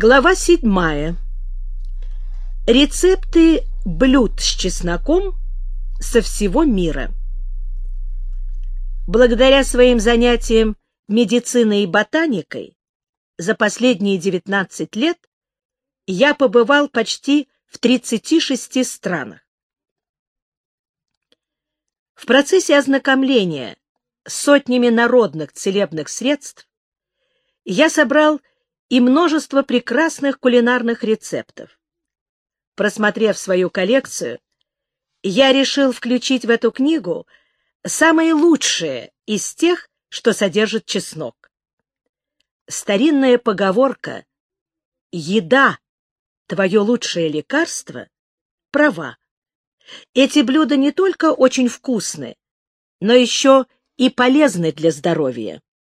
Глава седьмая. Рецепты блюд с чесноком со всего мира. Благодаря своим занятиям медициной и ботаникой за последние 19 лет я побывал почти в 36 странах. В процессе ознакомления с сотнями народных целебных средств я собрал и множество прекрасных кулинарных рецептов. Просмотрев свою коллекцию, я решил включить в эту книгу самые лучшие из тех, что содержит чеснок. Старинная поговорка «Еда — твое лучшее лекарство» права. Эти блюда не только очень вкусны, но еще и полезны для здоровья.